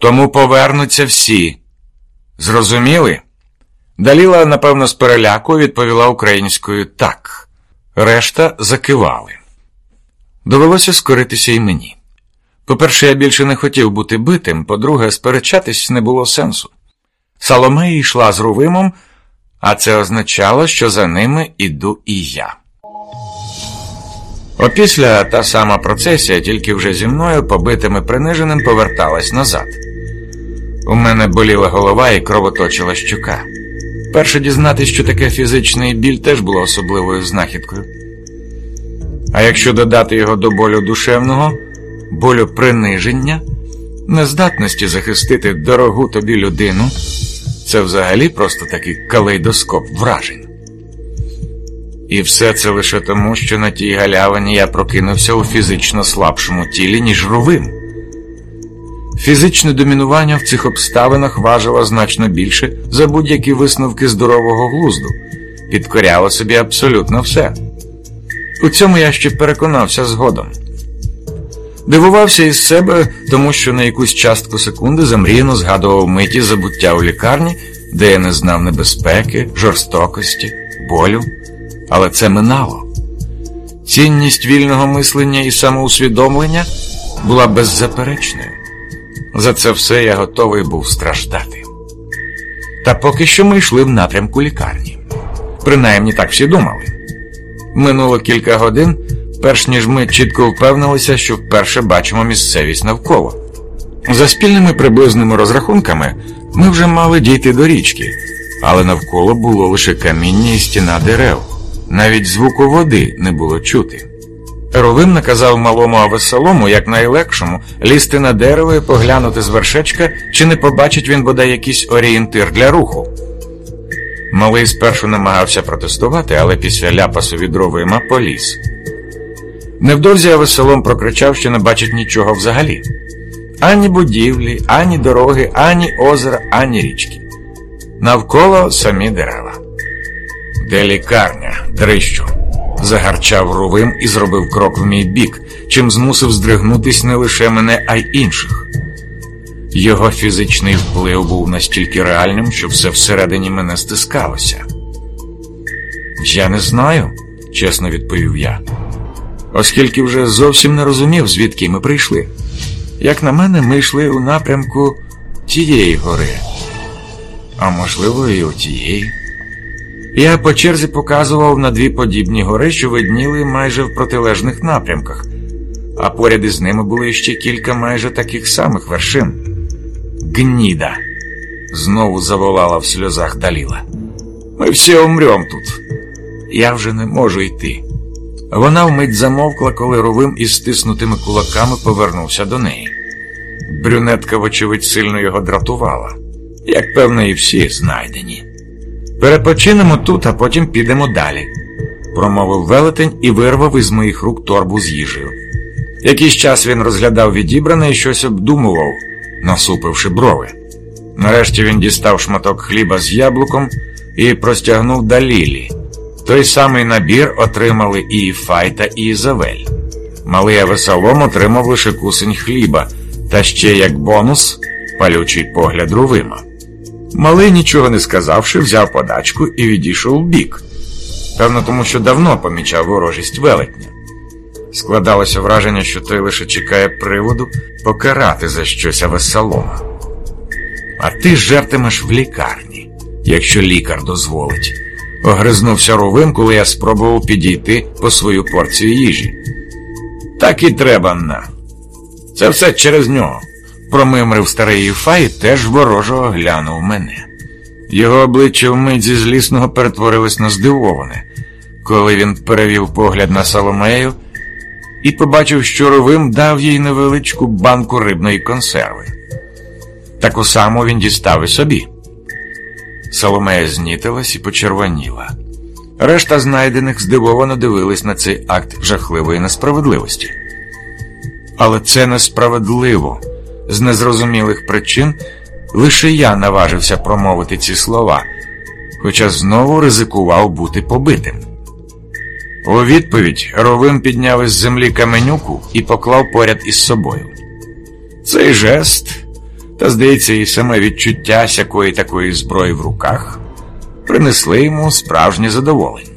Тому повернуться всі. Зрозуміли? Даліла, напевно, з переляку відповіла українською так. Решта закивали. Довелося скоритися і мені. По-перше, я більше не хотів бути битим, по-друге, сперечатись не було сенсу. Саломея йшла з Рувимом, а це означало, що за ними іду і я. Опісля та сама процесія, тільки вже зі мною, побитим і приниженим, поверталась назад. У мене боліла голова і кровоточила щука. Перше дізнатись, що таке фізичний біль, теж було особливою знахідкою. А якщо додати його до болю душевного, болю приниження, нездатності захистити дорогу тобі людину, це взагалі просто такий калейдоскоп вражень. І все це лише тому, що на тій галявині я прокинувся у фізично слабшому тілі, ніж рувим. Фізичне домінування в цих обставинах важило значно більше за будь-які висновки здорового глузду, підкоряло собі абсолютно все. У цьому я ще переконався згодом. Дивувався із себе, тому що на якусь частку секунди замріяно згадував миті забуття у лікарні, де я не знав небезпеки, жорстокості, болю, але це минало. Цінність вільного мислення і самоусвідомлення була беззаперечною. За це все я готовий був страждати. Та поки що ми йшли в напрямку лікарні. Принаймні так всі думали. Минуло кілька годин, перш ніж ми чітко впевнилися, що вперше бачимо місцевість навколо. За спільними приблизними розрахунками ми вже мали дійти до річки, але навколо було лише каміння і стіна дерев, навіть звуку води не було чути. Ровим наказав малому Авесолому, як найлегшому, лізти на дерево і поглянути з вершечка, чи не побачить він бодай якийсь орієнтир для руху. Малий спершу намагався протестувати, але після ляпасу від Ровима поліз. Невдовзі Авесолом прокричав, що не бачить нічого взагалі ані будівлі, ані дороги, ані озера, ані річки. Навколо самі дерева. Де лікарня, дрищу загарчав рувим і зробив крок в мій бік, чим змусив здригнутись не лише мене, а й інших. Його фізичний вплив був настільки реальним, що все всередині мене стискалося. Я не знаю, чесно відповів я, оскільки вже зовсім не розумів, звідки ми прийшли. Як на мене, ми йшли у напрямку тієї гори, а можливо, і у тієї. Я по черзі показував на дві подібні гори, що видніли майже в протилежних напрямках, а поряд із ними були ще кілька майже таких самих вершин. Гніда. Знову заволала в сльозах Даліла. Ми всі умрем тут. Я вже не можу йти. Вона вмить замовкла, коли Рувим із стиснутими кулаками повернувся до неї. Брюнетка, вочевидь, сильно його дратувала, як певно, і всі знайдені. Перепочинемо тут, а потім підемо далі, промовив велетень і вирвав із моїх рук торбу з їжею. Якийсь час він розглядав відібране і щось обдумував, насупивши брови. Нарешті він дістав шматок хліба з яблуком і простягнув далілі. Той самий набір отримали і Файта, і Ізавель. Малий Авесолом отримав лише кусень хліба, та ще як бонус палючий погляд Рувима. Малий, нічого не сказавши, взяв подачку і відійшов в бік. Певно, тому що давно помічав ворожість велетня. Складалося враження, що той лише чекає приводу покарати за щось Авесолома. А ти жертимеш в лікарні, якщо лікар дозволить. Огризнувся Рувим, коли я спробував підійти по свою порцію їжі. Так і треба на. Це все через нього промимрив старий Єфай теж ворожо оглянув мене. Його обличчя вмить зі злісного перетворилось на здивоване, коли він перевів погляд на Соломею і побачив, що ровим дав їй невеличку банку рибної консерви. Таку саму він дістав і собі. Соломея знітилась і почервоніла. Решта знайдених здивовано дивились на цей акт жахливої несправедливості. Але це несправедливо з незрозумілих причин лише я наважився промовити ці слова, хоча знову ризикував бути побитим. У відповідь Ровим підняв із землі каменюку і поклав поряд із собою. Цей жест Та, здається, і саме відчуття сякої такої зброї в руках принесли йому справжнє задоволення.